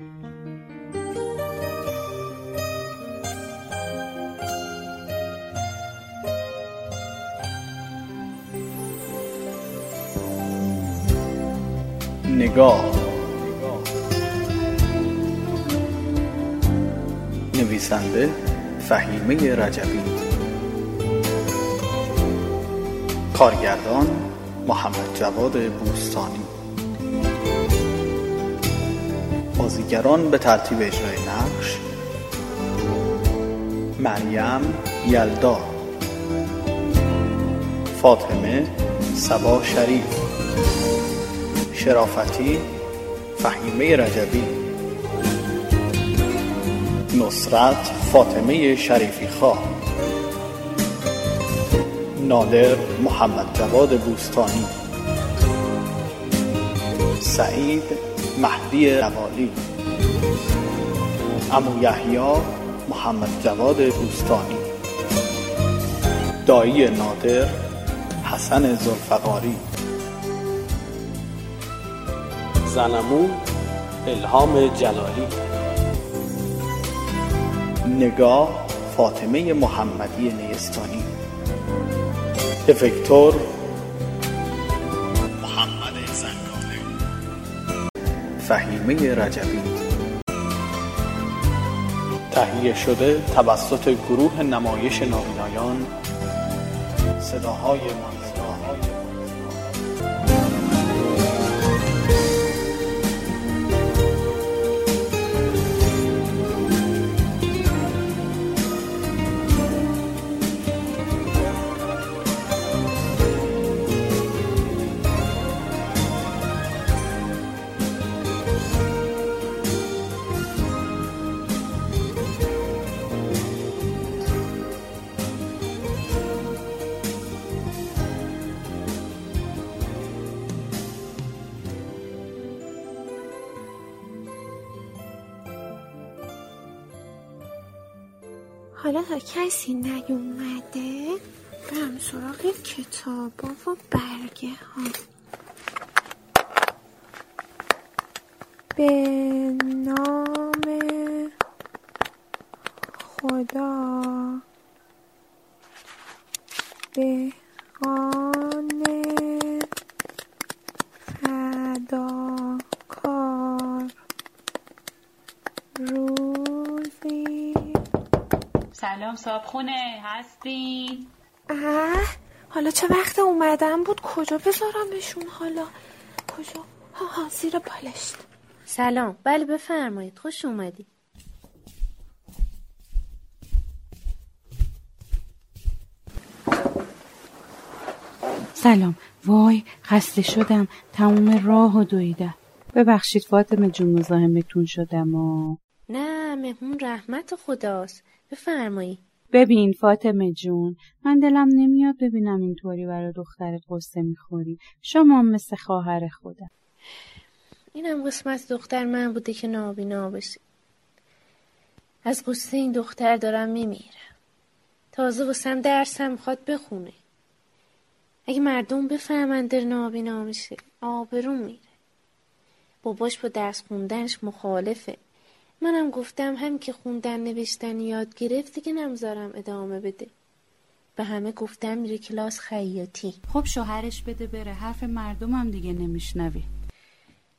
نگاه. نویسنده فهیمه رجبی. کارگردان محمد جواد بوستانی. بازیگران به ترتیب اجرای نقش مریم یلدا فاطمه سبا شریف شرافتی فهیمه رجبی نصرت فاطمه شریفی خواه نادر محمد جواد بوستانی سعید مهدی روالی. امو یحیی محمد جواد بوستانی. دایی نادر حسن زلفقاری زنمون الهام جلالی. نگاه فاطمه محمدی نیستانی. افکتور فهیمه رجبی. تهیه شده توسط گروه نمایش نابینایان صداهای منصداهای تا کسی نیومده؟ برم سراغ کتابا و برگه ها. به نام خدا. به آن فداکار روزی سلام صابخونه. هستین؟ اه حالا چه وقت اومدن بود؟ کجا بذارمشون حالا کجا؟ ها ها زیر بالشت سلام. بله بفرمایید. خوش اومدید سلام. وای خسته شدم. تموم راه و دویدم ببخشید فاطمه جون مزاحمتون شدم و نه مهمون رحمت خداست. بفرمایید ببین فاطمه جون من دلم نمیاد ببینم اینطوری برای دخترت قصه می‌خوری. شما مثل خواهر خودم. اینم قسمت دختر من بوده که نابینا بشه از قصه این دختر دارم میمیرم. تازه واسم درسم می‌خواد بخونه. اگه مردم بفهمن در نابینا میشه آبرون میره. باباش با درس خوندنش مخالفه. منم گفتم هم که خوندن نوشتن یاد گرفت دیگه نمذارم ادامه بده. به همه گفتم میره کلاس خیاطی. خب شوهرش بده بره حرف مردمم دیگه نمیشنوی.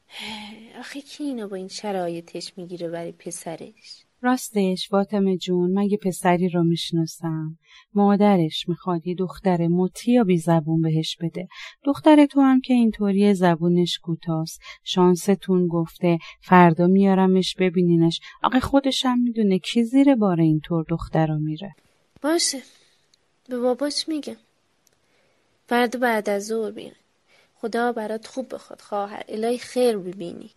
آخه کی اینو با این شرایطش می‌گیره برای پسرش؟ راستش فاطمه جون مگه پسری رو می‌شناسم. مادرش می‌خواد یه دختر مطیع یا بی زبون بهش بده. دختر تو هم که اینطوری زبونش کوتاست. شانستون گفته فردا میارمش ببینینش. آقا خودش هم می‌دونه کی زیر بار اینطور دختر میره. باشه. به باباش میگم. فردا بعد از ظهر بیان خدا برات خوب بخواد خواهر. الهی خیر ببینی.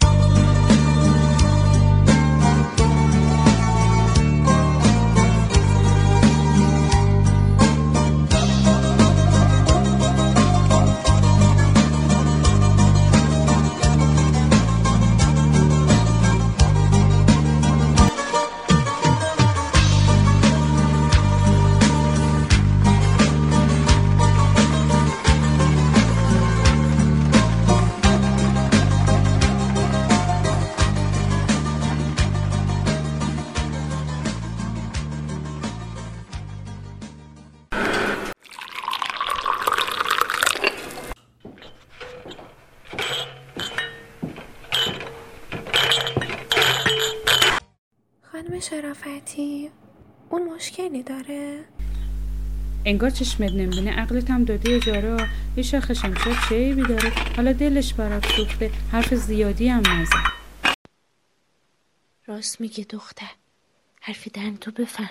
شرافتی. اون مشکلی داره؟ انگار چشمت نمی‌بینه. عقلت هم داده اجاره یه شاخ شمشاد چه عیبی داره. حالا دلش برات سوخته. حرف زیادی هم نزن. راست میگه دختر. حرف دهن تو بفهم.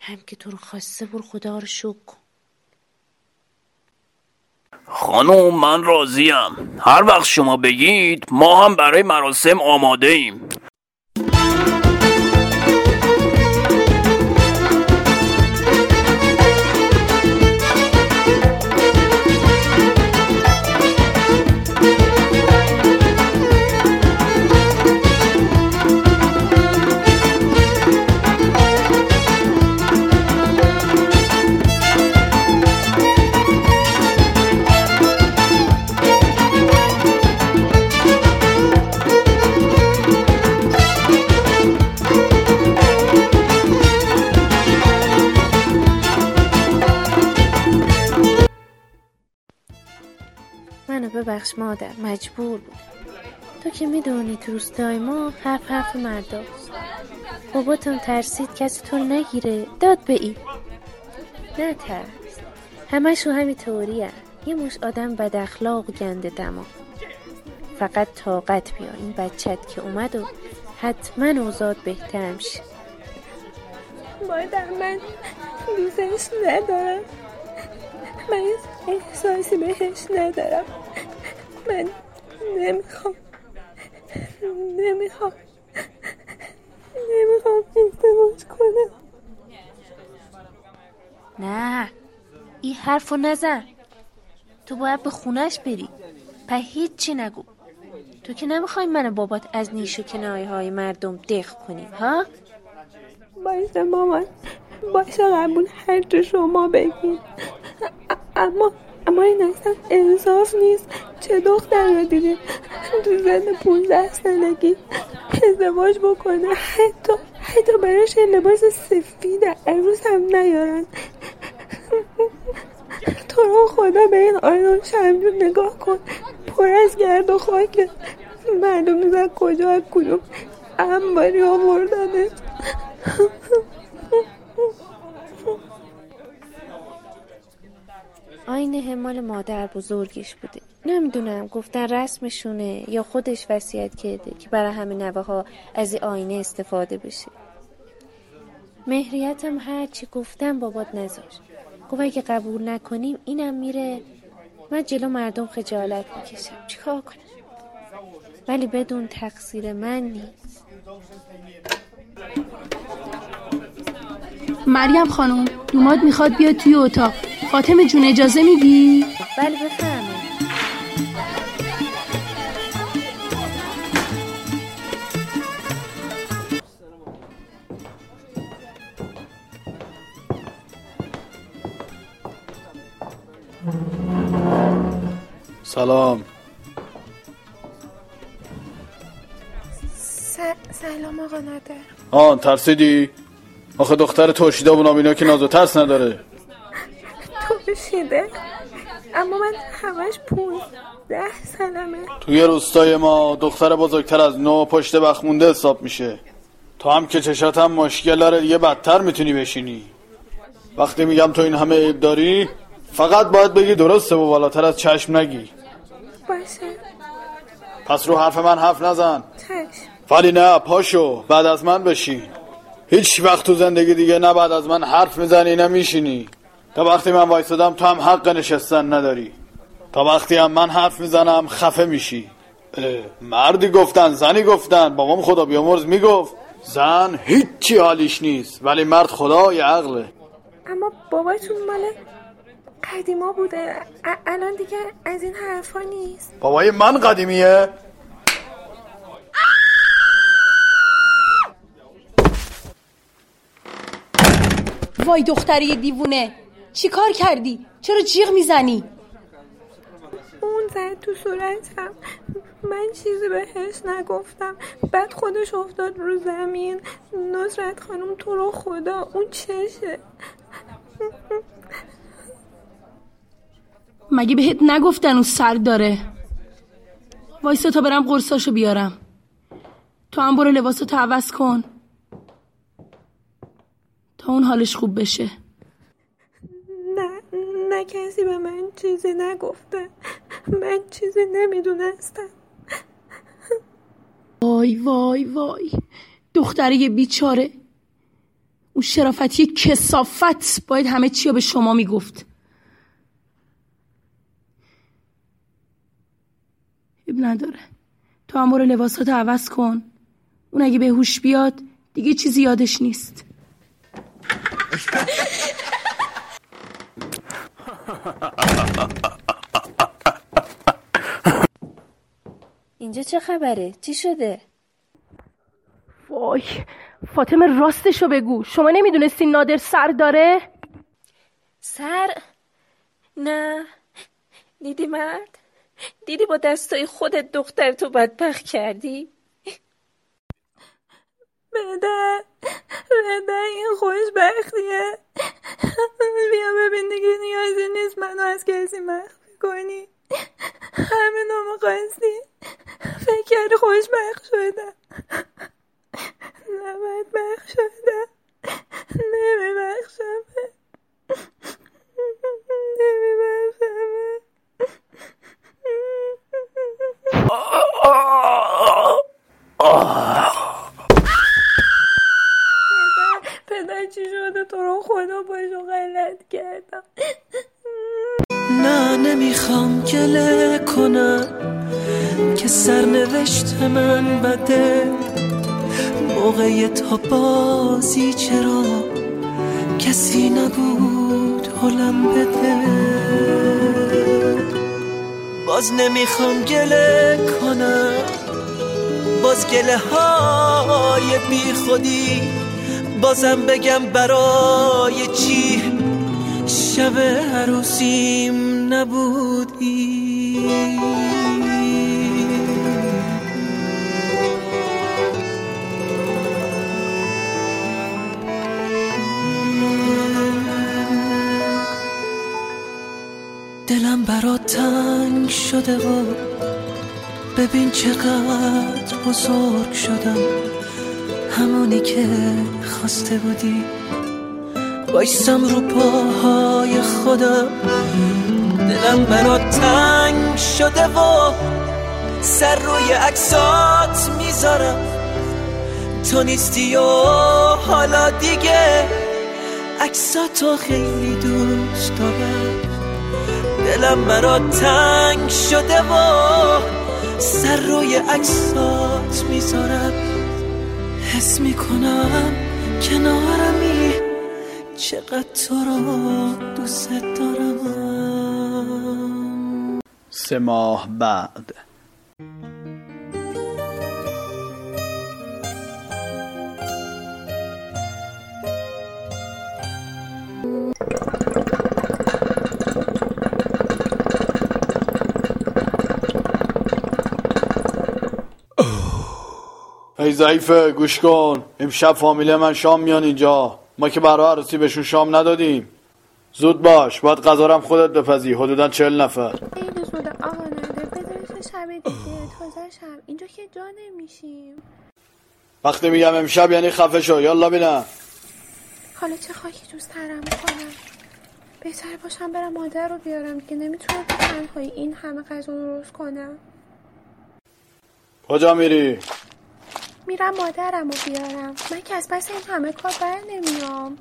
هم که تو رو خواسته بر خدا رو شکر کن. خانم من راضیم. هر وقت شما بگید ما هم برای مراسم آماده ایم ببخش مادر مجبور بود. تو که می‌دونی تو روستای ما حرف حرف مرداست باباتم ترسید کسی تو نگیره. داد به این. نه ترس. همشو همین طوری یه مش آدم بد اخلاق گنده دما فقط طاقت بیا این بچت که اومد و حتما اوزاد بهتر میشه. مادر من دوستش ندارم. من احساسی بهش ندارم. من نمی‌خوام. نمی‌خوام. نمی‌خوام ازدواج کنم. نه این حرفو نزن. تو باید به خونش بری. په هیچی نگو. تو که نمی‌خوای من بابات از نیش و کنایه های مردم دق کنیم ها؟ باشه مامان باشه قبول هر جو شما بگید اما اما این اصلا انصاف نیست. چه دختر رو دیدیم تو زن پونزده سالگی. ازدواج بکنه. حتی حتی براش لباس سفید عروس هم نیارن. تو رو خدا به این آینان شمجون نگاه کن. پر از گرد و خاک. نیست از کجا از کدوم انباری آوردنش آین همال مادر بزرگش بوده. نمی‌دونم گفتن رسمشونه یا خودش وصیت کرده که برای همه نوه ها از این آینه استفاده بشه. مهریتم هرچی گفتم بابات نذاشت. گفت اگه قبول نکنیم اینم میره من جلو مردم خجالت می‌کشم. چیکار کنم؟ ولی بدون تقصیر من نیست. مریم خانم دوماد می‌خواد بیاد توی اتاق. فاطمه جون اجازه میدی؟ بله بفهمه سلام. س- سلام آقا نادر. آن ترسیدی؟ آخه دختر ترشیده و نابینا که ناز و ترس نداره. تو بشیده اما من همش پونزده سالمه. توی روستای ما دختر بزرگتر از نو پشت بخمونده حساب میشه. تو هم که چشات هم مشکل داره دیگه بدتر می‌تونی بشینی. وقتی میگم تو این همه عیب داری فقط باید بگی درسته و بالاتر از چشم نگی. باشه پس رو حرف من حرف نزن. چشم ولی نه پاشو بعد از من بشین. هیچ وقت تو زندگی دیگه نه بعد از من حرف می‌زنی نه میشینی. تا وقتی من وایستادم تو هم حق نشستن نداری. تا وقتی هم من حرف می‌زنم خفه میشی. مردی گفتن زنی گفتن بابام خدا بیامرز می‌گفت. زن هیچی حالیش نیست ولی مرد خدای عقله. اما باباتون مال قدیما بوده. ا- الان دیگه از این حرفا نیست. بابای من قدیمیه. وای دختری دیوونه. چی کار کردی؟ چرا جیغ می‌زنی؟ اون زد تو صورتم. من چیزی بهش نگفتم. بعد خودش افتاد رو زمین. نصرت خانم تو رو خدا. اون چشه. مگه بهت نگفتن اون سر داره؟ وایسا تا برم قرصاشو بیارم. تو هم برو لباساتو عوض کن. تا اون حالش خوب بشه. نه نه کسی به من چیزی نگفته. من چیزی نمی‌دونستم. وای وای وای. دختره بیچاره. اون شرافتی کسافت باید همه چی به شما می‌گفت. اب نداره تو هم برو لباساتو عوض کن اون اگه به هوش بیاد دیگه چیزی یادش نیست اینجا چه خبره؟ چی شده؟ وای فاطمه راستشو بگو شما نمی‌دونستی نادر سر داره؟ سر؟ نه دیدی مرد؟ دیدی با دستای خودت دختر تو بدبخت کردی؟ بده بده این خوشبختیه. بیا ببین دیگه نیازی نیست منو از کسی مخفی کنی. همین رو می‌خواستی فکر کردی خوشبخت شدم. نه بدبخت شدم. نمیبخشم نمیبخشم پدر چی شده؟ تو رو خدا باشو غلط کردم. نه نمی‌خوام گله کنم که سرنوشت من بده. موقع تا بازی چرا کسی نبود حلم بده. باز نمی‌خوام گله کنم. باز گله های بی خودی. بازم بگم برای چی؟ شب عروسیم نبودی. برات تنگ شده و ببین چقدر بزرگ شدم. همونی که خواسته بودی. بایستم رو پاهای خودم. دلم برات تنگ شده و سر روی عکسات می‌ذارم. تو نیستی و حالا دیگه عکساتو خیلی دوست دارم. دلم برات تنگ شده و سر روی عکسات می‌ذارم. حس می‌کنم کنارمی. چقدر تو رو دوست دارم. سه ماه بعد. ای ضعیفه گوش کن. امشب فامیل من شام میان اینجا. ما که برای عروسی بهشون شام ندادیم. زود باش باید هم خودت بپزی. حدودا چهل نفر. خیلی زوده آقا نده بذارش شب دیگه. تازه شب. اینجا که جا نمیشیم. وقتی میگم امشب یعنی خفه شو. یالا بینم حالا چه خاکی دوست ترم کنم؟ بهتر باشم برم مادر رو بیارم. که نمی‌تونم تو تنهایی این همه غذا رو روز کنم. کجا میری؟ میرم مادرم رو بیارم. من که از پس این همه کار بر نمیام.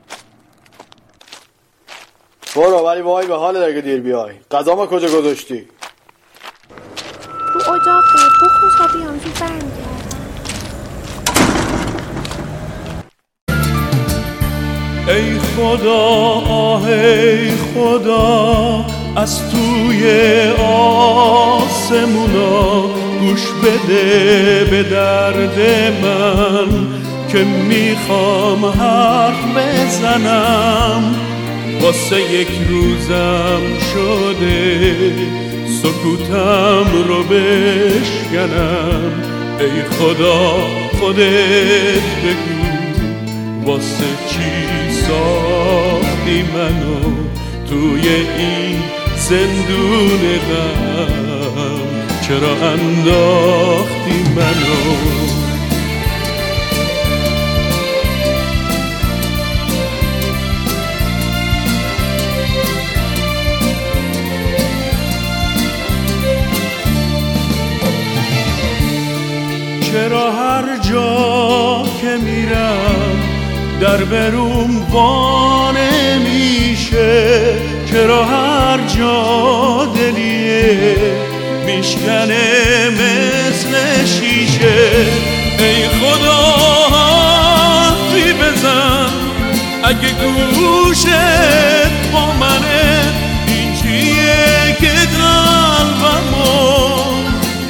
برو ولی وای به حال اگه دیر بیای. غذا ما کجا گذاشتی؟ رو اجاقه بخور تا بیام زود برمیگردم. ای خدا آه ای خدا. از توی آسمونا گوش بده به درد من که می‌خوام حرف بزنم. واسه یک روزم شده سکوتم رو بشکنم. ای خدا خودت بگو واسه چی ساختی منو توی این زندون غم چرا انداختی منو؟ چرا هر جا که میرم در بروم وانه میشه؟ چرا هر جا دلیه میشکنه مثل شیشه؟ ای خدا حرفی بزن. اگه گوشت با منه این چیه که قلبمو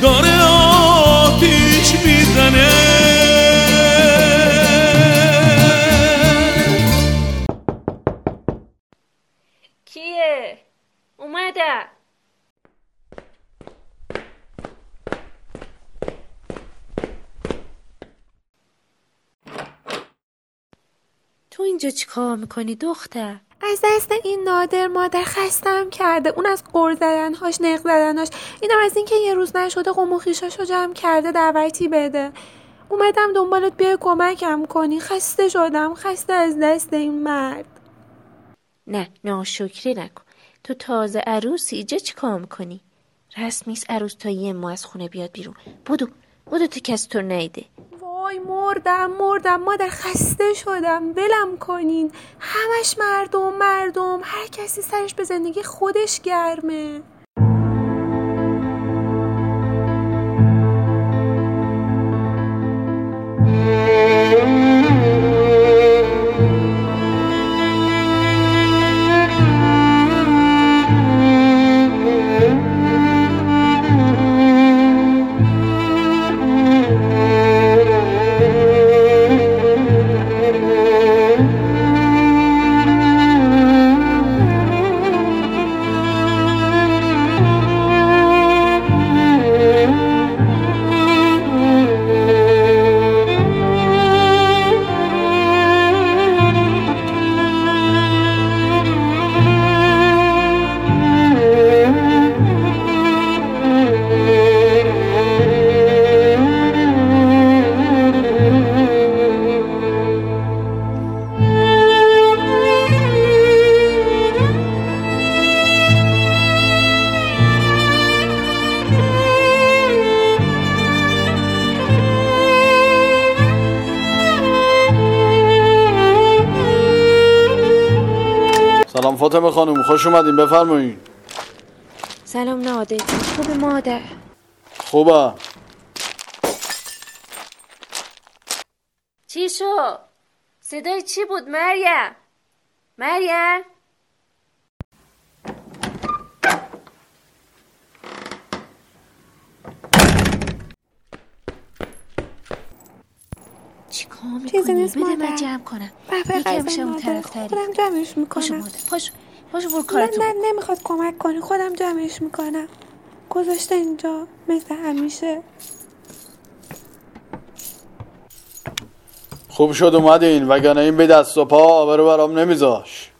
داره آتیش می‌زنه؟ اینجا چی کار می‌کنی دختر؟ از دست این نادر مادر خستم کرده. اون از قر زدنهاش نق زدنهاش. اینم از اینکه یه روز نشده قوم و خویشاشو جمع کرده دعوتی بده. اومدم دنبالت بیای کمکم کنی. خسته شدم. خسته از دست این مرد. نه ناشکری نکن. تو تازه عروسی اینجا چی کار می‌کنی؟ رسمیست عروس تا یه ماه از خونه بیاد بیرون. بودو بودو تو کس تو نیده. وای مردم مردم مادر خسته شدم ولم کنین. همش مردم مردم. هر کسی سرش به زندگی خودش گرمه. سلام فاطمه خانم خوش اومدین بفرمایین سلام نادر خوب مادر خوبه چی شو؟ صدای چی بود مریم؟ مریم؟ کار چیزی می‌کنی؟ نیست بده من. جمع کنم. قزم شم مادر. طرف تری خودم جمعش پاشو می‌کنم. مادر. پاشو پاشو برو نه کارتو نه نمی‌خواد کمک کنی. خودم جمعش می‌کنم. گذاشته اینجا مثل همیشه. خوب شد اومدین وگرنه این به دست و پا آبرو برام نمیذاش.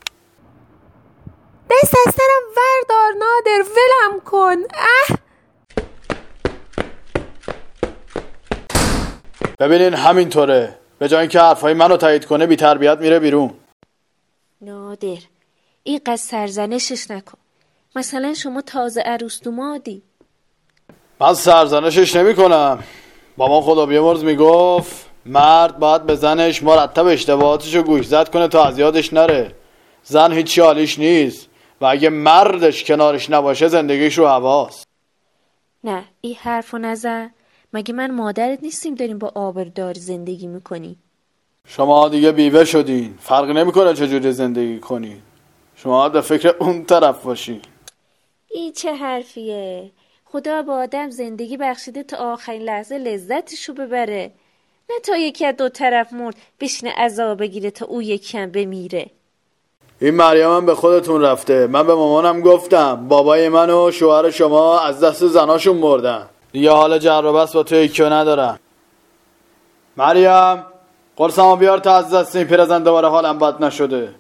دست از سرم وردار نادر. ولم کن. اه. ببینین همینطوره. به جای اینکه حرفای منو تایید کنه بی تربیت میره بیرون. نادر اینقدر سرزنشش نکن. مثلا شما تازه عروس دومادی من سرزنشش نمی کنم بابا خدا بیامرز می‌گفت مرد باید به زنش مرتب اشتباهاتشو گوش زد کنه تا از یادش نره. زن هیچ حالیش نیست و اگه مردش کنارش نباشه زندگیش رو هواست. نه این حرفو نزن. مگه من مادرت نیستیم داریم با آبردار زندگی می‌کنی؟ شما دیگه بیوه شدین. فرق نمی‌کنه چجوری زندگی کنین شما به فکر اون طرف باشین این چه حرفیه. خدا با آدم زندگی بخشیده تا آخرین لحظه لذتشو ببره. نه تا یکی از دو طرف مرد بشینه عذاب بگیره تا او یکی هم بمیره. این مریم هم به خودتون رفته. من به مامانم گفتم. بابای من و شوهر شما از دست زناشون مردن. دیگه حال جر و بس با تو یکیو ندارم. مریم قرصمو بیار تا از دست این پیرزن دوباره حالم بد نشده.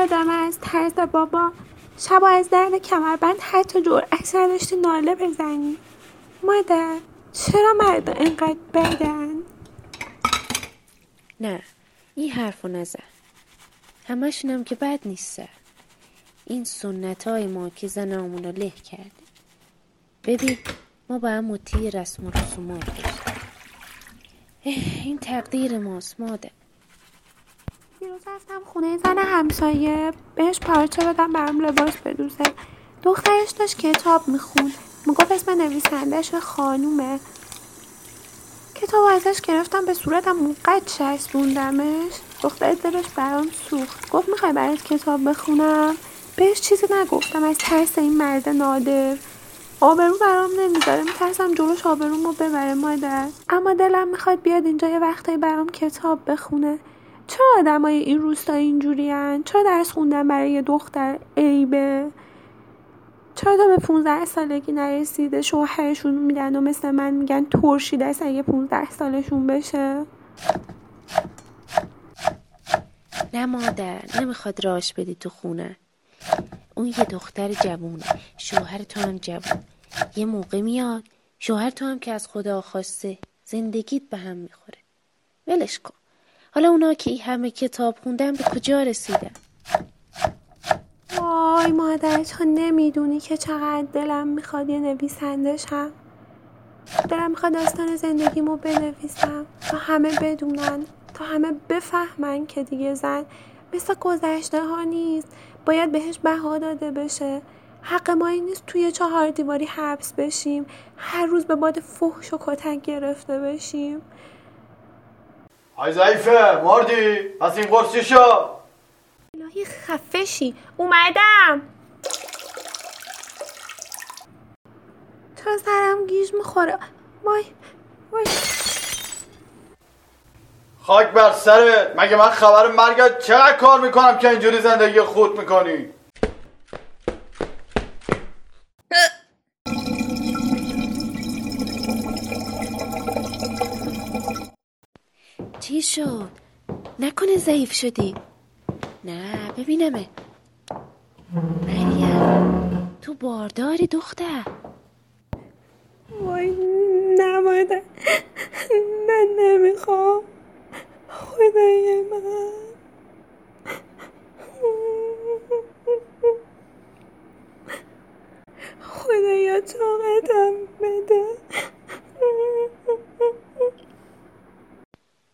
یادم از ترس بابا شبا از درد کمربند حتی جرأت نداشتی ناله بزنی مادر چرا مردا انقدر بدن؟ نه این حرفو نزن. همشونم که بد نیست این سنت های ما که زنامون رو له کرده ببین ما با هم مطیع رسم و رسومات این تقدیر ماست مادر. دیروز رفتم خونه زن همسایه بهش پارچه بدم برام لباس بدوزه. دخترش داشت کتاب می‌خوند. می‌گفت اسم نویسندهش خانومه. کتاب ازش گرفتم به صورتم اونقدر چسبوندمش دختر دلش برام سوخت. گفت می‌خوای برات کتاب بخونم؟ بهش چیزی نگفتم از ترس این مرد نادر. آبرو برام نمی‌ذاره. میترسم جلوش آبرومو ببره مادر. اما دلم می‌خواد بیاد اینجا یه وقتایی برام کتاب بخونه. چرا آدمای این روستا اینجورین؟ چرا درس خوندن برای یه دختر عیبه چرا تا به 15 سالگی نرسیده شوهرشون میدن و مثل من میگن ترشیده است اگه 15 سالشون بشه؟ نه مادر نمی‌خواد راش بدی تو خونه. اون یه دختر جوونه شوهر تو هم جوون. یه موقع میاد شوهر تو هم که از خدا خواسته زندگیت به هم می‌خوره. ولش کن. حالا اونا که این همه کتاب خوندن به کجا رسیدن وای مادر تو نمی‌دونی که چقدر دلم می‌خواد یه نویسنده شم دلم می‌خواد داستان زندگیمو بنویسم تا همه بدونن تا همه بفهمن که دیگه زن مثل گذشته ها نیست. باید بهش بها داده بشه. حق ما این نیست توی چهار دیواری حبس بشیم. هر روز به باد فحش و کتک گرفته بشیم. ای ضعیفه مردی پس این قرص چی شد؟ الهی خفشی اومدم. تا سرم گیج می‌خوره. وای وای. خاک بر سرت. مگه من خبر مرگت چقدر کار می‌کنم که اینجوری زندگی خود می‌کنی چی شد. نکنه ضعیف شدی. نه ببینمه. مریم تو بارداری دختر. وای نه مادر من نمی‌خوام. خدای من. خدایا طاقتم بده.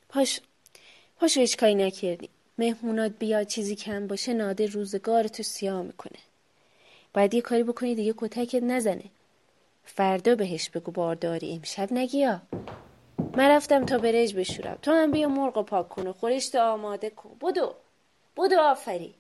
پاش پاشو هیچ کاری نکردی. مهمونات بیاد چیزی کم باشه نادر روزگار تو سیاه می‌کنه. باید یه کاری بکنی دیگه کتکت نزنه. فردا بهش بگو بارداری امشب نگیا. من رفتم تا برنج بشورم. تو هم بیا مرغ پاک کن و خورشت آماده کن. بدو. بدو آفری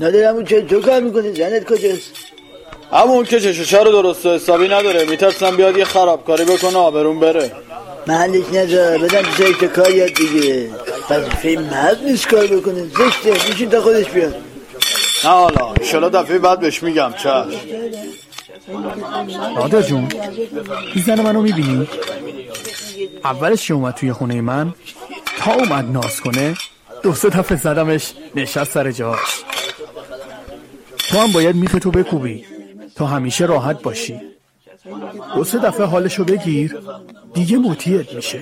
ندارم چه تو کار می‌کنی زنت کجاست؟ همون که چشوچه رو درست و حسابی نداره؟ میترسم بیاد یه خرابکاری بکنه آبرون بره. محلش نذار بدم تو سایت کار یاد دیگه. وظیفه مرد نیست کار بکنه زشته میشین تا خودش بیاد. نه حالا انشالله دفعه بعد بهش میگم چشم. نادر جون این زن منو می‌بینی؟ اولش که اومد توی خونه من؟ تا اومد ناز کنه دو سه دفعه زدمش نشست سر جاش. تو هم باید میخ تو بکوبی تا همیشه راحت باشی. دو سه دفعه حالشو بگیر دیگه مطیعت میشه.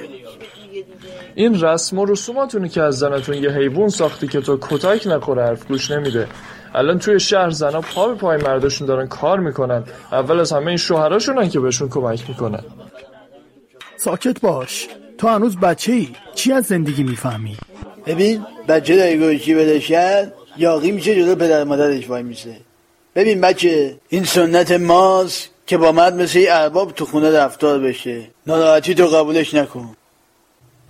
این رسم و رسوماتونی که از زنتون یه حیوان ساختی که تو کتک نخوره حرف گوش نمیده. الان توی شهر زنا پا به پای مرداشون دارن کار می‌کنن. اول از همه این شوهراشونن که بهشون کمک می‌کنن. ساکت باش. تو هنوز بچه ای چی از زندگی می‌فهمی؟ ببین بچه داری گوشی بدشن یاقی میشه جلو پدر مادرش وای میشه ببین بچه این سنت ماست که با مرد مثل ارباب تو خونه رفتار بشه. ناراحتی تو قبولش نکن.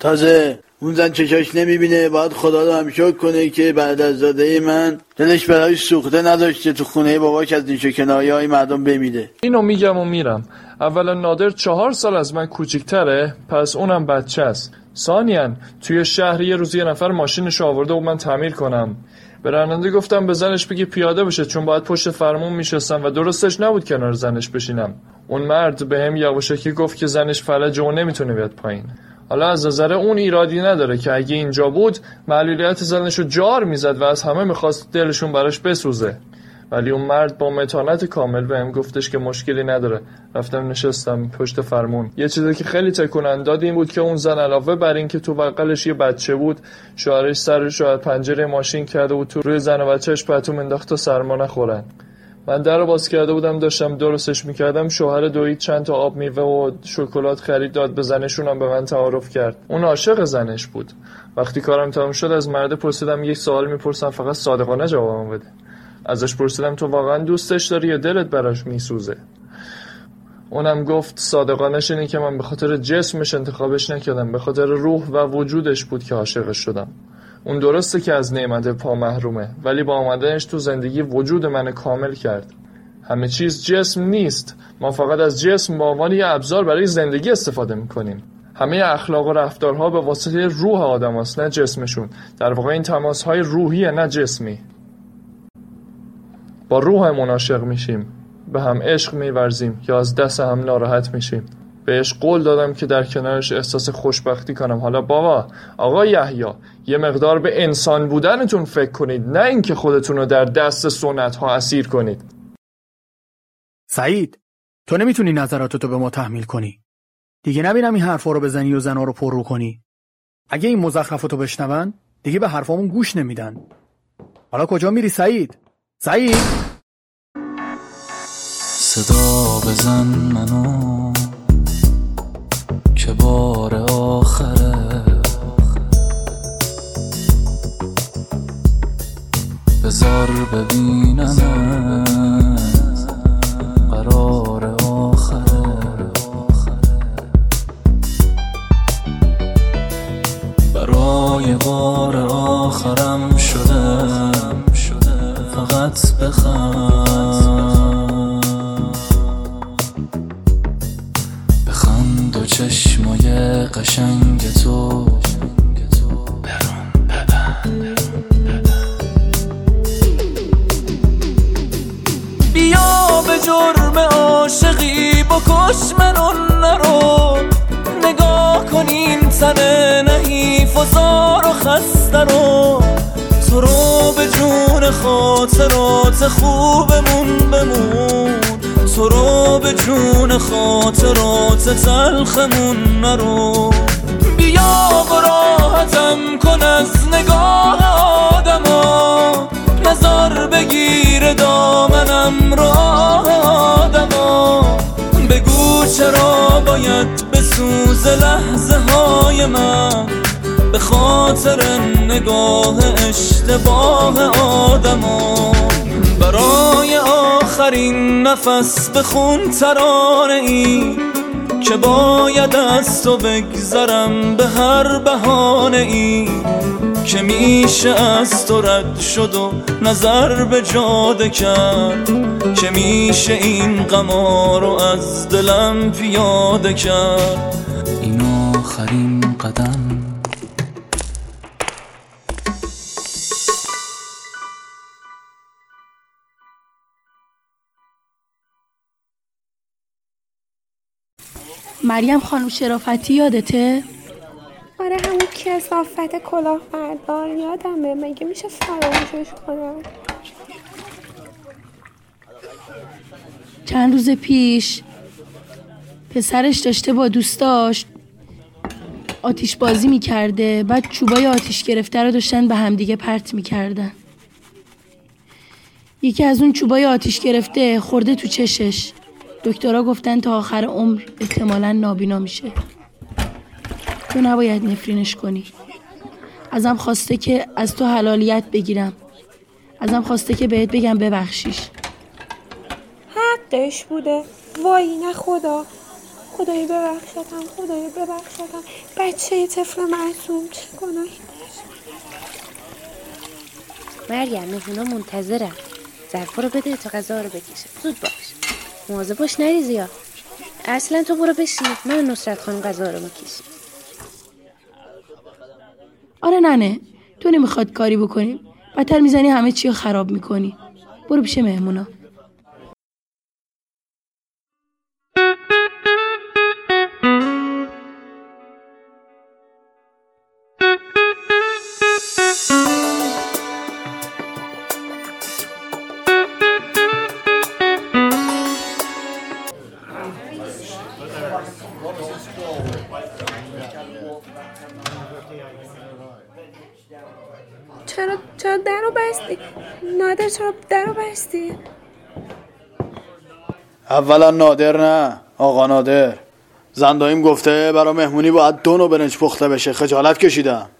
تازه اون زن چشاش نمی‌بینه باید خدا رو هم شکر کنه که بعد از داده من دلش برای سوخته نداشته تو خونه باباش از نیش کنایه های مردم بمیده اینو میگم و میرم. اولا نادر چهار سال از من کوچیکتره پس اونم بچه است. ثانیا توی شهر یه روز یه نفر ماشینش آورده و من تعمیر کنم. به راننده گفتم به زنش بگی پیاده بشه چون باید پشت فرمون میشستم و درستش نبود کنار زنش بشینم. اون مرد به هم یواشکی گفت که زنش فلجه و نمی‌تونه بیاد پایین. حالا از نظر اون ایرادی نداره که اگه اینجا بود معلولیت زنش رو جار می‌زد و از همه می‌خواست دلشون براش بسوزه. ولی اون مرد با متانت کامل بهم گفتش که مشکلی نداره. رفتم نشستم پشت فرمون. یه چیزی که خیلی تکون داد این بود که اون زن علاوه بر این که تو بغلش یه بچه بود شوهرش سرش رو از پنجره ماشین کرده و تو روی زن و بچهش پتوم انداخت تا سرما نخورن. من در رو باز کرده بودم داشتم درستش می‌کردم. شوهر دوید چند تا آب میوه و شکلات خرید داد به زنشون هم به من تعارف کرد. اون عاشق زنش بود. وقتی کارم تمام شد از مرد پرسیدم یک سوال می‌پرسم فقط صادقانه جوابم بده. ازش پرسیدم تو واقعا دوستش داری یا دلت براش میسوزه؟ اونم گفت صادقانش اینه که من به خاطر جسمش انتخابش نکردم به خاطر روح و وجودش بود که عاشقش شدم. اون درسته که از نعمت پا محرومه ولی با آمدنش تو زندگی وجود من کامل کرد. همه چیز جسم نیست. ما فقط از جسم به عنوان یه ابزار برای زندگی استفاده می‌کنیم. همه اخلاق و رفتارها به واسطه روح آدم هست نه جسمشون. در واقع این تماس های روحیه نه جسمی. با روحمون عاشق میشیم. به هم عشق میورزیم. یا از دست هم ناراحت میشیم. بهش قول دادم که در کنارش احساس خوشبختی کنم. حالا بابا آقا یحیی یه مقدار به انسان بودنتون فکر کنید. نه اینکه خودتون رو در دست سنت ها اسیر کنید. سعید تو نمی‌تونی نظراتتو به ما تحمیل کنی. دیگه نبینم این حرفا رو بزنی و زنا رو پر رو کنی. اگه این مزخرفاتو بشنون دیگه به حرفامون گوش نمیدن. حالا کجا میری سعید؟ سعید. صدا بزن منو که بار آخره بزار ببینم قرار آخره برای بار آخرم شده فقط بخند بخند و چشمای قشنگ تو. برون بیا به جرم عاشقی بکش منو نرو. نگاه کن این تن نحیف و و خسته رو. تو رو به جون خاطرات خوبمون بمون. تو رو به جون خاطرات تلخمون نرو. بیا و راحتم کن از نگاه آدما. نظر بگیر دامنم رو آدما. بگو چرا باید بسوز لحظه های من. به خاطر نگاه اشتباه آدما. برای آخرین نفس بخون ترانه ای که باید از تو بگذرم به هر بهانه ای که میشه از تو رد شد و نظر به جاده کرد. که میشه این غما رو از دلم پیاده کرد. این آخرین قدم مریم خانم شرافتی یادته؟ آره همون کسافت کلاه بردار یادمه. مگه میشه فراموشش کنم؟ چند روز پیش پسرش داشته با دوستاش آتیش بازی می‌کرده. بعد چوبای آتیش گرفته رو داشتن به همدیگه پرت می‌کردن. یکی از اون چوبای آتیش گرفته خورده تو چشش. دکترها گفتن تا آخر عمر احتمالا نابینا میشه. تو نباید نفرینش کنی. ازم خواسته که از تو حلالیت بگیرم. ازم خواسته که بهت بگم ببخشیش. حق حقش بوده. وای نه خدا. خدای ببخشتم خدای ببخشتم. بچه طفل معصوم چه گناهی مریم مهمونا منتظرم. ظرفا رو بده تا غذا رو بکشه. زود باش. مواظب باش نریزی یا اصلا تو برو بشین. من نصرت خانم غذا رو می‌کشیم. آره ننه تو نمی‌خواد کاری بکنیم بدتر می‌زنی همه چی خراب می‌کنی. برو پیش مهمونا. چرا درو بستی؟ اولا نادر نه آقا نادر. زنداییم گفته برا مهمونی باید دو نوع برنج پخته بشه خجالت کشیدم.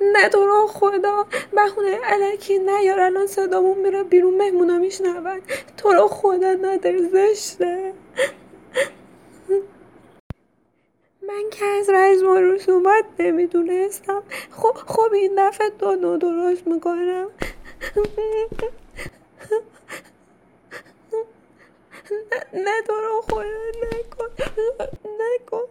نه تو رو خدا بهونه علکی نیار الان صدامون میره بیرون مهمونا میشنون. تو رو خدا نادر زشته. من که از رزم و رسومات نمی‌دونستم. خب خب این دفعه دو نو درست می‌کنم. نه, تو رو خدا نکن. نکن.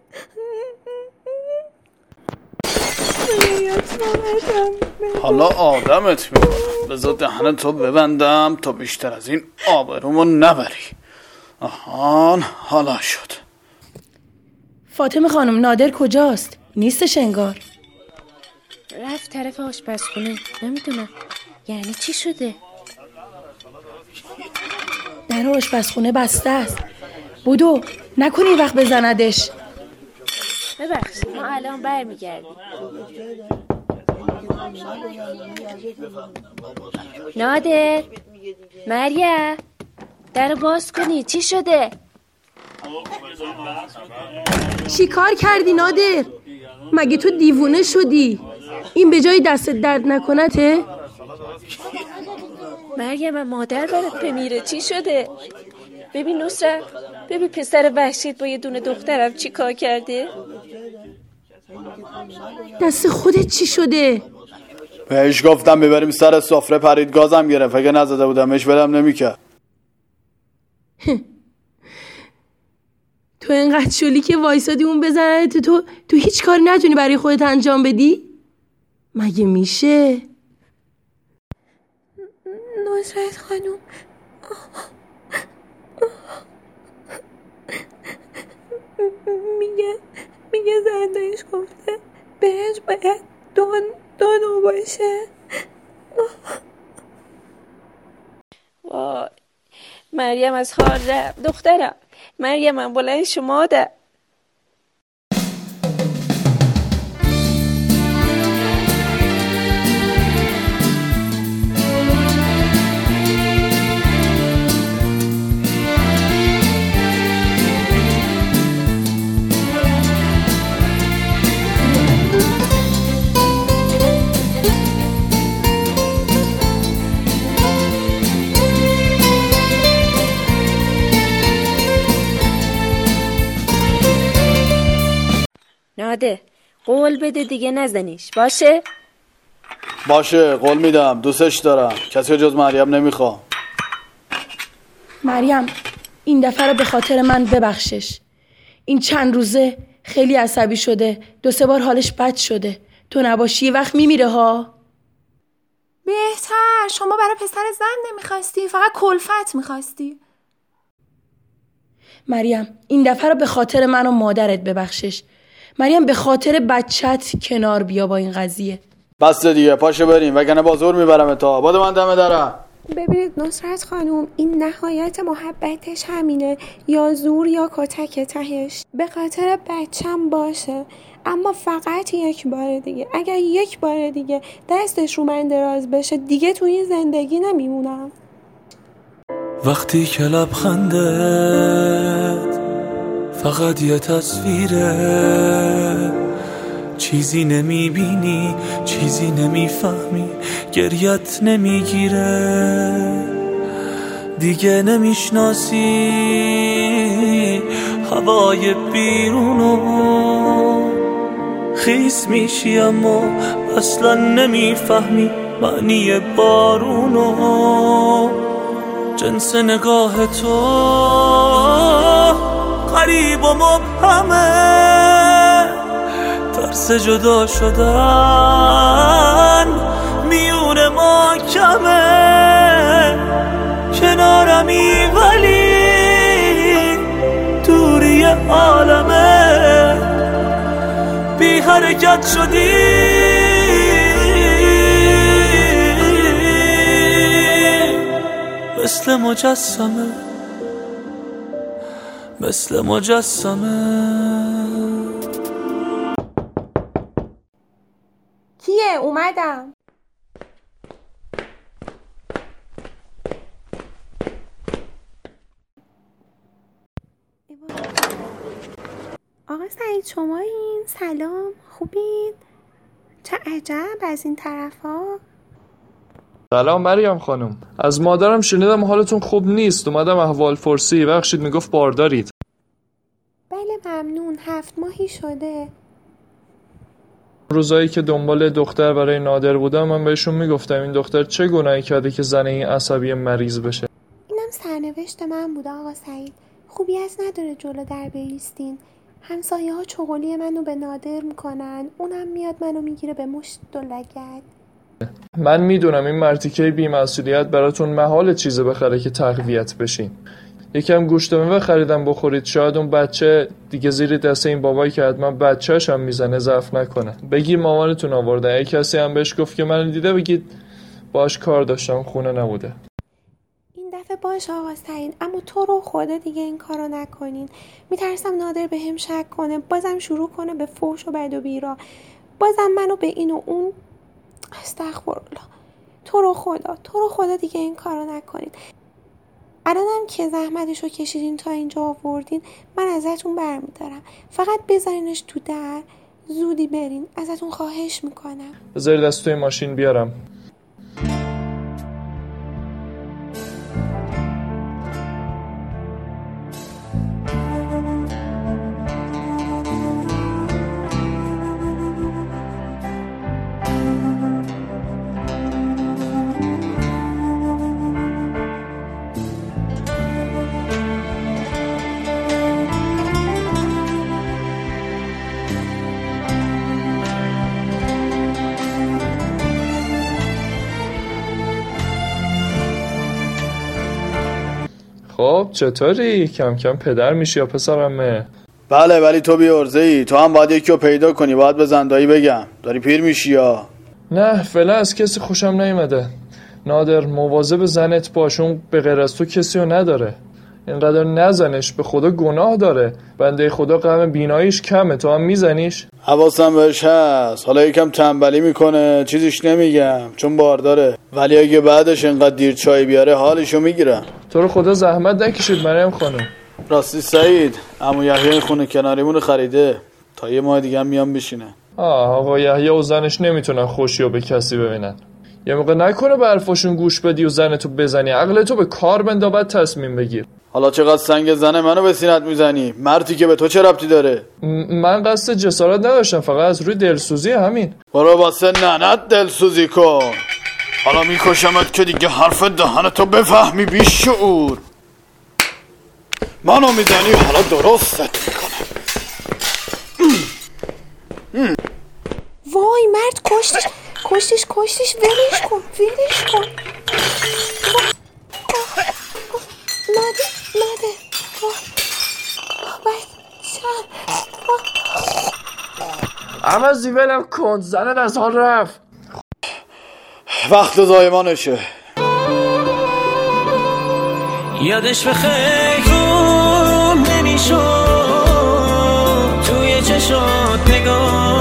حالا آدمت می‌کنم بذار دهن تو ببندم تا بیشتر از این آبرومو نبری. آهان حالا شد. فاطمه خانم نادر کجاست؟ نیستش انگار. رفت طرف آشپزخونه. نمی‌دونم. یعنی چی شده؟ در آشپزخونه بسته است. بودو نکنی وقت بزندش. ببخشید ما الان برمیگردیم. نادر مریم در باز کنی. چی شده؟ چی کار کردی نادر؟ مگه تو دیوونه شدی؟ این به جای دست درد نکنته؟ مریم مادر برات بمیره چی شده؟ ببین نصرت ببین پسر وحشیت با یه دونه دخترم چی کار کرده؟ دست خودت چی شده؟ بهش گفتم ببریم سر سفره پرید گازم گرفت. اگه نزده بودمش برم نمی‌کرد. تو اینقدر شلی که وایسادی اون بزنه تو تو هیچ کاری نتونی برای خودت انجام بدی؟ مگه میشه؟ نصرت خانم. میگه میگه زندهش گفته بهش باید دون دونو باشه. وای مریم از رفت دخترم مریم من بلند شما ده ناده قول بده دیگه نزنیش. باشه؟ باشه قول میدم. دوستش دارم. کسی جز مریم نمی‌خوام. مریم این دفعه رو به خاطر من ببخشش. این چند روزه خیلی عصبی شده. دو سه بار حالش بد شده. تو نباشی یه وقت میمیره ها. بهتر. شما برای پسر زن نمی‌خواستی فقط کلفت می‌خواستی. مریم این دفعه رو به خاطر من و مادرت ببخشش. مریم به خاطر بچت کنار بیا با این قضیه. بس دیگه پاشو بریم وگرنه با زور می‌برم تا. باد من دمه دارم ببینید نصرت خانم این نهایت محبتش همینه. یا زور یا کتک تهش. به خاطر بچم باشه. اما فقط یک بار دیگه. اگر یک بار دیگه دستش رو من دراز بشه دیگه تو این زندگی نمیمونم. وقتی که لبخندت فقط یه تصویره. چیزی نمی‌بینی چیزی نمی‌فهمی گریت نمی‌گیره. دیگه نمی‌شناسی هوای بیرونو خیس میشی اما اصلا نمی‌فهمی معنی بارونو جنس نگاه تو. قریب و مبهمه. ترس جدا شدن میون ما کمه. کنارمی ولی دوری عالمه. بی حرکت شدی. مثل مجسمه. مثل مجسمه. کیه؟ اومدم. آقا سعید شما این سلام. خوبید چه عجب از این طرف ها سلام مریم خانم. از مادرم شنیدم حالتون خوب نیست. اومدم احوال پرسی بخشید می‌گفت باردارید. ممنون. هفت ماهی شده. روزایی که دنبال دختر برای نادر بودم من بهشون می‌گفتم این دختر چه گناهی کرده که زن این عصبی مریض بشه؟ اینم سرنوشت من بوده آقا سعید. خوبی از نداره جلو در بیستین همسایه ها چغلی منو به نادر می‌کنن. اونم میاد منو می‌گیره به مشت و لگد. من می‌دونم این مرتیکه بیمسئولیت براتون محال چیزی بخره که تقویت بشین. یکم گوشت میوه خریدم بخورید. شاید اون بچه دیگه زیر دست این بابایی که حتما بچهش هم می‌زنه ضعف نکنه. بگی مامانتون آورده اگه کسی هم بهش گفت که من دیده بگید باش کار داشتم خونه نبوده. این دفعه باش آقا سعید اما تو رو خدا دیگه این کارو نکنین. میترسم نادر به هم شک کنه. بازم شروع کنه به فوش و بد و بیرا. بازم منو به این و اون. استغفرالله. تو رو خدا تو رو خدا دیگه این کارو نکنین. الانم که زحمتش رو کشیدین تا اینجا آوردین من ازتون برمیدارم. فقط بذارینش تو در زودی برین ازتون خواهش می‌کنم. بذاری دست توی ماشین بیارم. چطوری؟ کم کم پدر میشی یا پسرمه؟ بله ولی تو بی ارزه ای تو هم باید یکی رو پیدا کنی. باید به زندایی بگم. داری پیر میشی یا؟ نه فعلا از کسی خوشم نیومده. نادر مواظب زنت باشون به غیر از تو کسی رو نداره. اینقدر نزنش. به خدا گناه داره. بنده خدا غم بیناییش کمه. تو هم میزنیش؟ حواسم بهش هست. حالا یکم تنبلی می‌کنه. چیزیش نمیگم. چون بارداره. ولی اگه بعدش اینقدر دیر چای بیاره حالشو می‌گیرم. تو رو خدا زحمت نکشید مریم خانم. راستی سعید امو یحیی خونه کناریمون خریده. تا یه ماه دیگه هم میام بشینه آه آقا یحیی و زنش نمی‌تونن خوشی رو به کسی ببینن. یه موقع نکنه به حرفاشون گوش بدی و زنتو بزنی. عقل تو به کار بندا بعد تصمیم بگیر. حالا چقدر سنگ زنه منو به سینت می‌زنی؟ مردی که به تو چه ربطی داره؟ م- من قصد جسارت نداشتم فقط از روی دلسوزی همین. برو واسه ننت دلسوزی کن. حالا میکشمت که دیگه حرف دهنتو بفهمی بیشعور. منو می‌زنی حالا درستت می‌کنم. وای مرد کشتش کشتش کشتش ولش کن ولش کن. ناده ناده اما زیولم کن. زنت از حال رفت. وقت زایمانشه یادش به خیرون نمی‌شد. توی چشات نگاه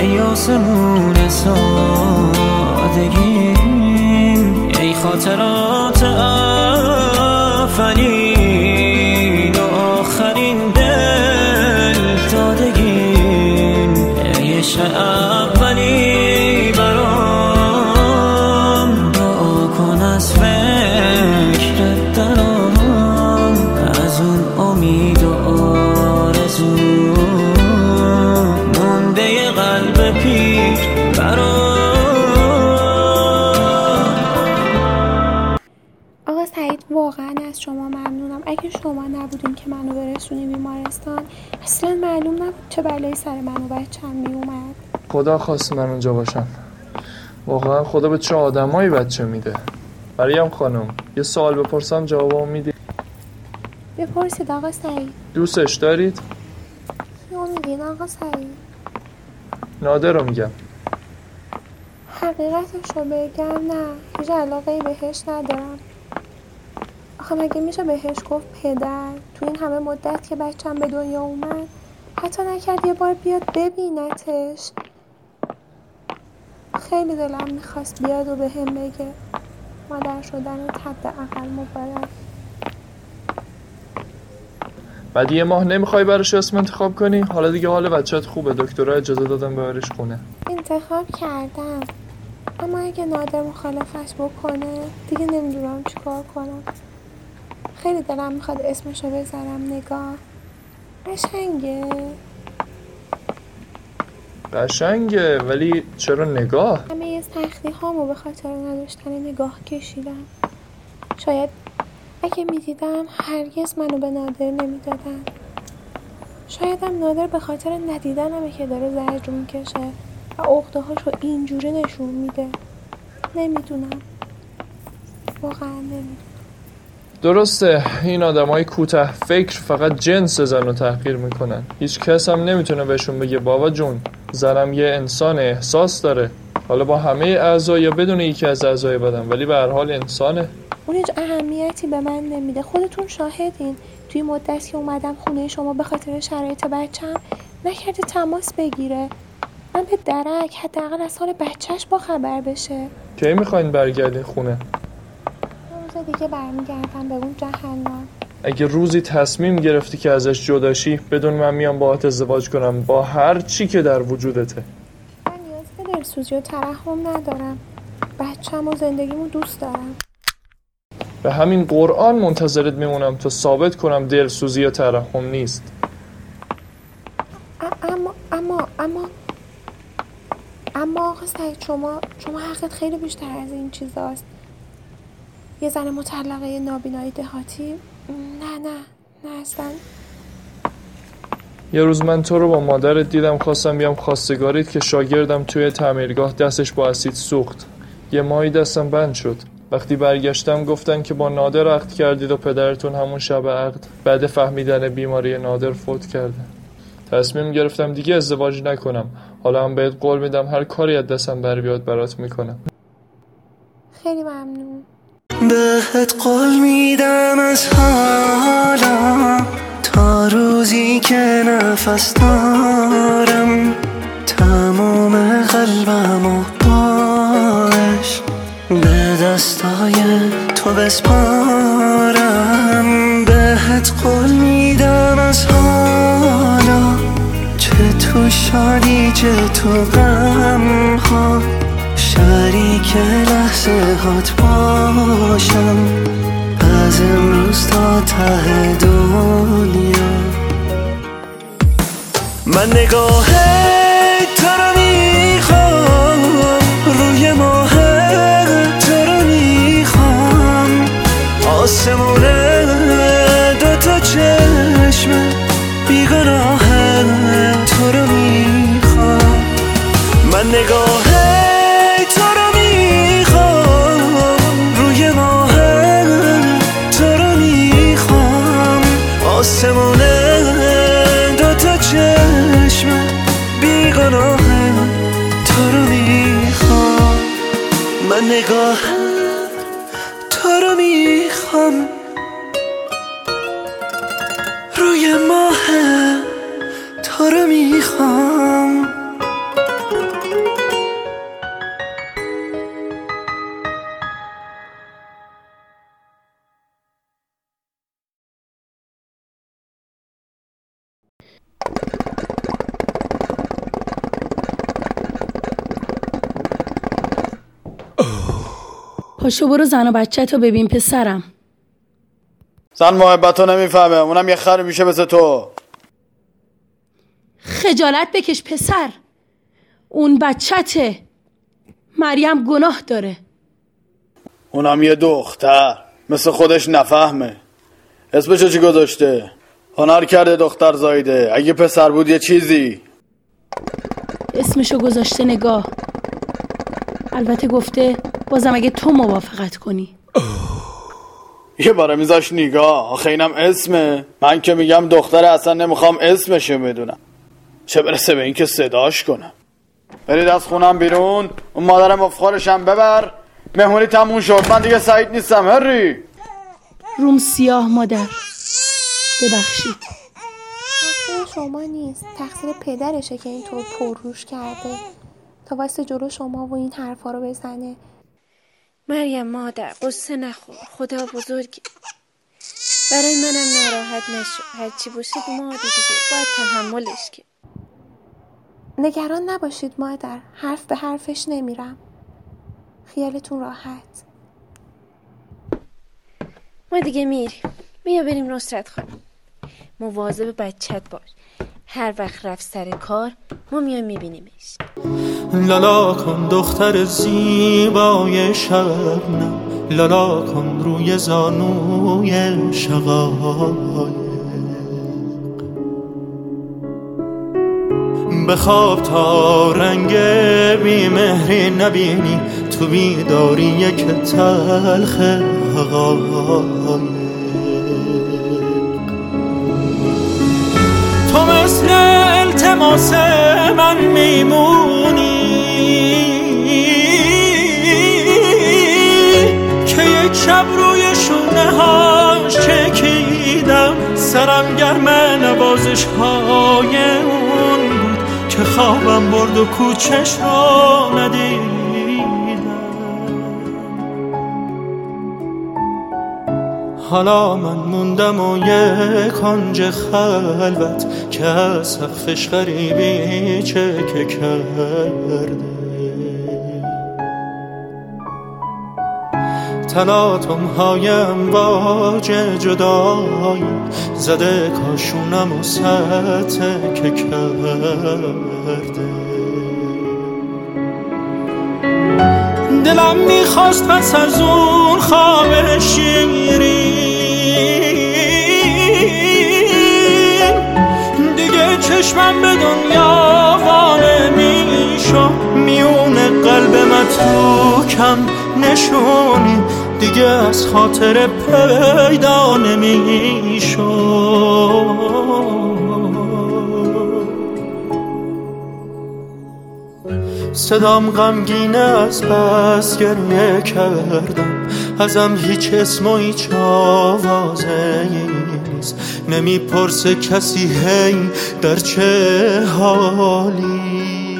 ای آسمون سادگیم ای خاطرات اصلا معلوم نبود چه بلایی سر من و بچم میومد خدا خواست من اونجا باشم. واقعا خدا به چه آدمایی بچه میده. مریم خانم یه سوال بپرسم جوابمو میدی؟ بپرسید آقا سعید. دوستش دارید؟ کیو میگین آقا سعید؟ نادر رو میگم. حقیقتش رو بگم نه هیچ علاقه بهش ندارم. آخه مگه میشه بهش گفت پدر؟ تو این همه مدت که بچم به دنیا اومد حتی نکرد یه بار بیاد ببینتش. خیلی دلم می‌خواست بیاد و به هم بگه. مادر شدن حد اقل مبارک. بعد یه ماه نمی‌خوای براش اسم انتخاب کنی؟ حالا دیگه حال بچت خوبه. دکترها اجازه دادن ببریش خونه. انتخاب کردم. اما اگه نادر مخالفت بکنه دیگه نمی‌دونم چیکار کنم. خیلی دلم می‌خواد اسمشو بذارم نگاه. قشنگه. قشنگه ولی چرا نگاه؟ همه سختی هامو به خاطر نداشتن نگاه کشیدم. شاید اگه می‌دیدم هرگز منو به نادر نمی‌دادن. شایدم نادر به خاطر ندیدنمه که داره زجر می‌کشه و عقده هاشو اینجوری نشون میده. نمی‌دونم. واقعا نمی‌دونم. درسته این آدم های کوته فکر فقط جنس زن رو تحقیر می‌کنن. هیچ کس هم نمی‌تونه بهشون بگه بابا جون زنم یه انسان احساس داره. حالا با همه اعضا یا بدون یکی از اعضای بدن ولی به هر حال انسانه. اون هیچ اهمیتی به من نمیده. خودتون شاهدین. توی مدت که اومدم خونه شما به خاطر شرایط بچم نکرده تماس بگیره. من به درک حداقل از حال بچهش با خبر بشه. کی می‌خواین برگردین خونه؟ دیگه برمیگردم به اون جهنم. اگه روزی تصمیم گرفتی که ازش جداشی بدون من میام باهات ازدواج کنم. با هر چی که در وجودته. من نیاز به دلسوزی و ترحم ندارم. بچم و زندگیمو دوست دارم. به همین قرآن منتظرت میمونم تا ثابت کنم دلسوزی یا ترحم نیست. اما اما اما اما آقا سعید شما شما حقت خیلی بیشتر از این چیزاست. یه زن مطلقه نابینایی دهاتی؟ نه نه نه اصلا. یه روز من تو رو با مادرت دیدم خواستم بیام خواستگاریت که شاگردم توی تعمیرگاه دستش با اسید سوخت. یه ماهی دستم بند شد. وقتی برگشتم گفتن که با نادر عقد کردید و پدرتون همون شب عقد. بعد فهمیدن بیماری نادر فوت کرده. تصمیم گرفتم دیگه ازدواج نکنم. حالا هم بهت قول میدم هر کاری از دستم بر بیاد برات می‌کنم. خیلی ممنون. بهت قول میدم از حالا تا روزی که نفس دارم. تمام قلبم و باش به دستای تو بسپارم. بهت قول میدم از حالا چه تو شادی چه تو غم ها شریک لحظه هات باشم. از امروز تا ته دنیا. من نگاه تو رو می‌خوام روی ماه تو رو می‌خوام. آسمون دو تا چشم بیگناه تو رو می‌خوام. من نگاه من پاشو برو زن و بچه تو ببین پسرم. زن محبت رو نمی‌فهمه. اونم یه خر میشه مثل تو. خجالت بکش پسر. اون بچته. مریم گناه داره. اونم یه دختر. مثل خودش نفهمه. اسمشو چی گذاشته؟ هنر کرده دختر زایده. اگه پسر بود یه چیزی. اسمشو گذاشته نگاه. البته گفته بازم اگه تو موافقت کنی. یه باره میذاش نگاه. آخه اینم اسمه. من که میگم دختر اصلا نمی‌خوام اسمشو بدونم. چه برسه به اینکه صداش کنم. برید از خونم بیرون. اون مادرم افخارشم ببر. مهمونی تموم شد. من دیگه سعید نیستم. هری. روم سیاه مادر. ببخشید. شما نیست. تقصیر پدرشه که اینطور پرروش کرده. تا واسه جلو شما و این حرفا رو بزنه. مریم مادر قصه نخور خدا بزرگ. برای منم ناراحت نشو. هرچی باشه ما دیگه باید تحملش کرد نگران نباشید مادر. حرف به حرفش نمیرم. خیالتون راحت. ما دیگه میریم. بیا بریم نصرت خانم. مواظب بچت باش. هر وقت رفت سر کار ما میایم میبینیمش. لالا کن دختر زیبای شبنم. لالا کن روی زانوی شقایق. بخواب تا رنگ بیمهری نبینی. تو بیداری یک تلخ حقایق. التماس من میمونی؟ که یک شب روی شونه هاش چکیدم سرم گرم نوازش های اون بود که خوابم برد و کوچش را ندیدم حالا من موندم و یک کنج خلوت که از سقفش غریبی چکه کرده. تلاطم هایم باج جدایی زده کاشونم و که کرده. دلم می‌خواست پس از اون خواب شیرین چشمم به دنیا وانه میشو میون قلب متروکم نشونی. دیگه از خاطر پیدا نمیشو صدام غمگینه از بس گریه کردم. ازم هیچ اسم و هیچ آوازه نمی‌پرسه کسی هی در چه حالی.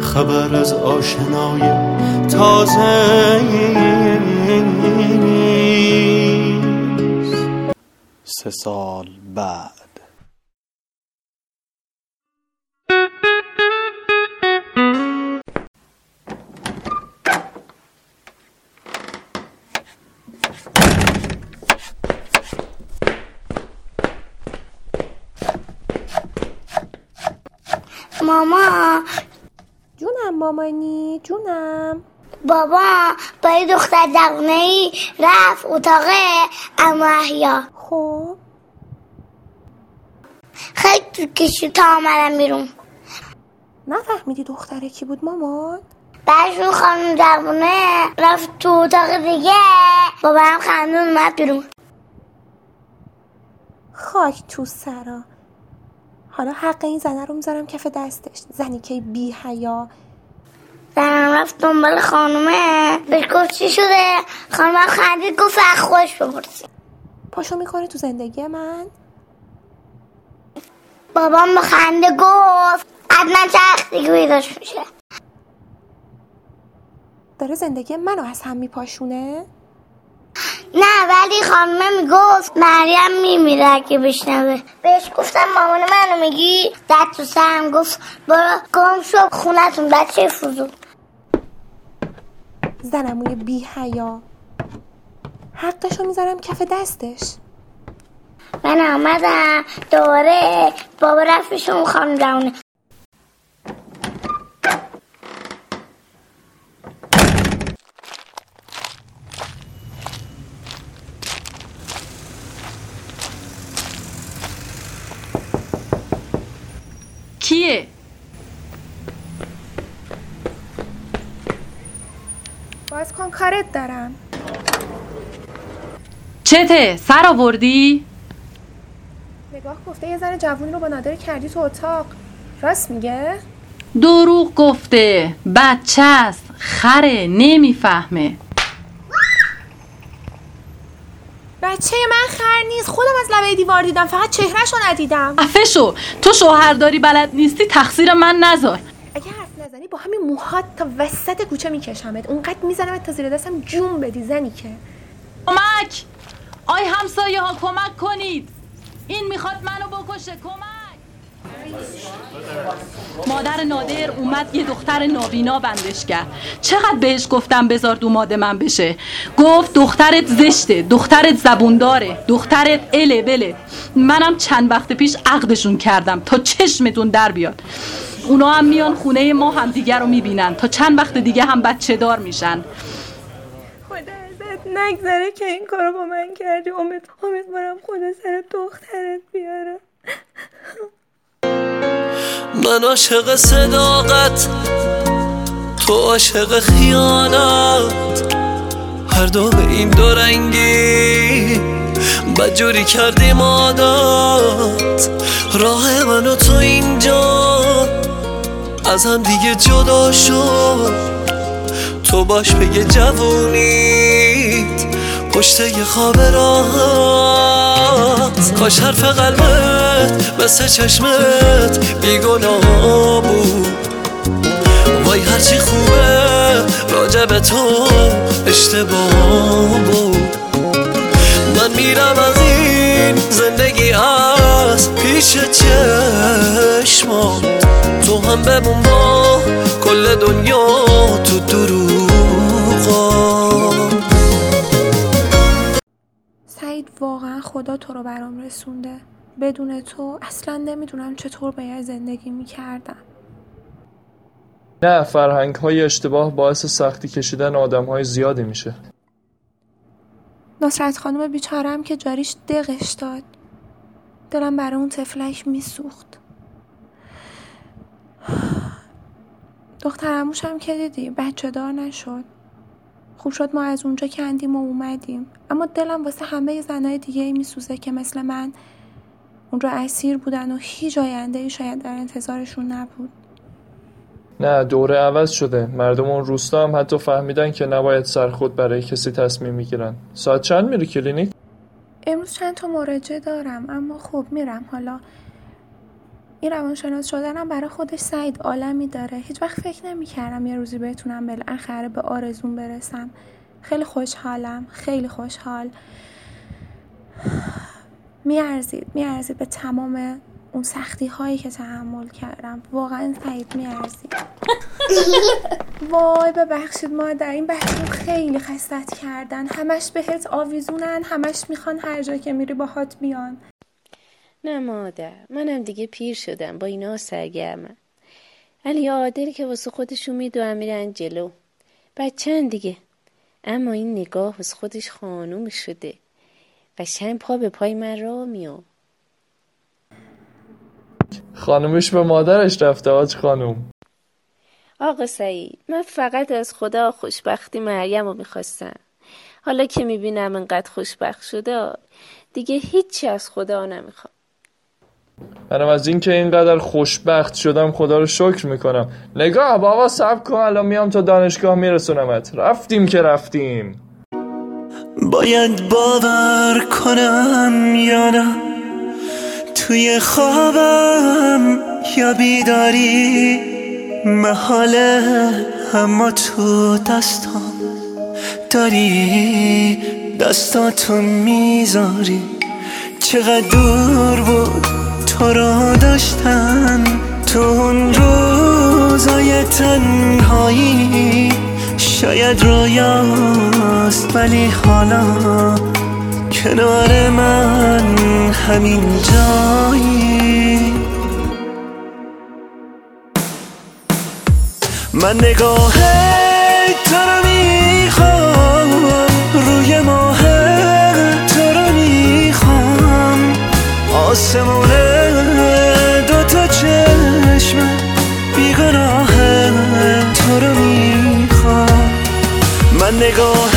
خبر از آشنای تازه سه سال بعد. ماما. جونم مامانی جونم. بابا با یه دختر دقنه ای رفت اتاق اما احیا. خب. خیلی تو کشید تا آمدم بیرون. نفهمیدی دختره کی بود مامان؟ برشون خانم دقنه رفت تو اتاق دیگه. بابا هم خندون اومد بیرون. خاک تو سرا. حالا حق این زنه رو می‌ذارم کف دستش. زنی که بی حیا. زنم رفت دنبال خانومه. بهش گفت چی شده؟ خانومه خندید گفت از خودش بپرسی پاشو می‌کنه تو زندگی من. بابام با خنده گفت حتما چرخ دیگه پیداش میشه؟ داره زندگی منو از هم میپاشونه؟ نه ولی خانمه می‌گفت مریم میمیره اگه بشنوه. بهش گفتم مامان منو میگی؟ دد تو سرم گفت برو گم شو خونتون بچه فضول زنموی بی حیا. حقشو می‌ذارم کف دستش. من آمدم دوباره بابا رفت پیش اون خانم جوونه کیه؟ باز کن کارت دارم چته؟ سر آوردی؟ نگاه گفته یه زن جوونی رو با نادر کردی تو اتاق راست میگه؟ دروغ گفته بچه است خره نمی‌فهمه بچه من خر نیست. خودم از لبه دیوار دیدم. فقط چهرهشو ندیدم. افشو تو شوهرداری بلد نیستی تقصیر من نذار. اگه حرف نزنی با همین موهات تا وسط کوچه میکشمت. اونقدر میزنمت تا زیر دستم جون بدی زنی که. کمک! آی همسایه ها کمک کنید. این می‌خواد منو بکشه. کمک! مادر نادر اومد یه دختر نابینا بندش کرد. چقدر بهش گفتم بذار دوماد من بشه؟ گفت دخترت زشته دخترت زبونداره دخترت اله بله. منم چند وقت پیش عقدشون کردم تا چشمتون در بیاد. اونا هم میان خونه ما هم دیگر رو می‌بینن تا چند وقت دیگه هم بچه دار میشن. خدا ازت نگذره که این کارو با من کردی. امید امیدوارم خدا سر دخترت بیاره. من عاشق صداقت تو عاشق خیانت. هر دو به این دو رنگی بدجوری کردیم عادت. راه من و تو اینجا از هم دیگه جدا شد. تو باش بگه جوونیت. پشت یه خواب راحت کاش حرف قلبت مثل چشمت بیگناه بود. وای هرچی خوبه راجع به تو اشتباه بود. من میرم از این زندگی از پیش چشمات. تو هم بمون با کل دنیا تو دروغات واقعا خدا تو رو برام رسونده. بدون تو اصلا نمی‌دونم چطور باید زندگی می‌کردم. نه فرهنگ های اشتباه باعث سختی کشیدن آدم های زیادی میشه. نصرت خانم بیچارم که جاریش دقش داد. دلم برای اون تفلک میسوخت. دخترموشم که دیدی بچه دار نشد. خوب شد ما از اونجا کندیم و اومدیم. اما دلم واسه همه زنای دیگه ای میسوزه که مثل من اونجا اسیر بودن و هیچ آینده ای شاید در انتظارشون نبود. نه دوره عوض شده. مردم اون روستا هم حتی فهمیدن که نباید سرخود برای کسی تصمیم می‌گیرن. ساعت چند میری کلینیک؟ امروز چند تا مراجعه دارم اما خب میرم. حالا این روانشناس شدنم برای خودش سعید عالمی داره. هیچ وقت فکر نمی‌کردم یه روزی بتونم بالاخره به آرزون برسم. خیلی خوشحالم. خیلی خوشحال. میارزید میارزید به تمام اون سختی هایی که تحمل کردم. واقعا سعید میارزید. وای ببخشید مادر این بچه خیلی خستت کردن. همش بهت آویزونن همش می‌خوان هر جا که میری باهات بیان. نه مادر منم دیگه پیر شدم با اینا سرگرمم. علی عادلی که واسه خودشون می‌دونم میرن جلو. بچن دیگه. اما این نگاه واسه خودش خانوم شده و شن پا به پای من را میام خانومش به مادرش رفته آج خانوم. آقا سعید من فقط از خدا خوشبختی مریم رو می‌خواستم. حالا که می‌بینم انقدر خوشبخت شده دیگه هیچی از خدا نمی‌خوام. منم از اینکه اینقدر خوشبخت شدم خدا رو شکر می‌کنم. نگاه بابا سب کن الان میام تا دانشگاه میرسونمت. رفتیم که رفتیم. باید باور کنم یا نه؟ توی خوابم یا بیداری؟ محاله اما تو دستام. داری دستاتو می‌ذاری. چقدر دور بود تو را داشتن تو اون روزای تنهایی شاید رویاست ولی حالا کنار من همین جایی. من نگاه تو رو می‌خوام روی ماه تو رو می‌خوام. آسمون go.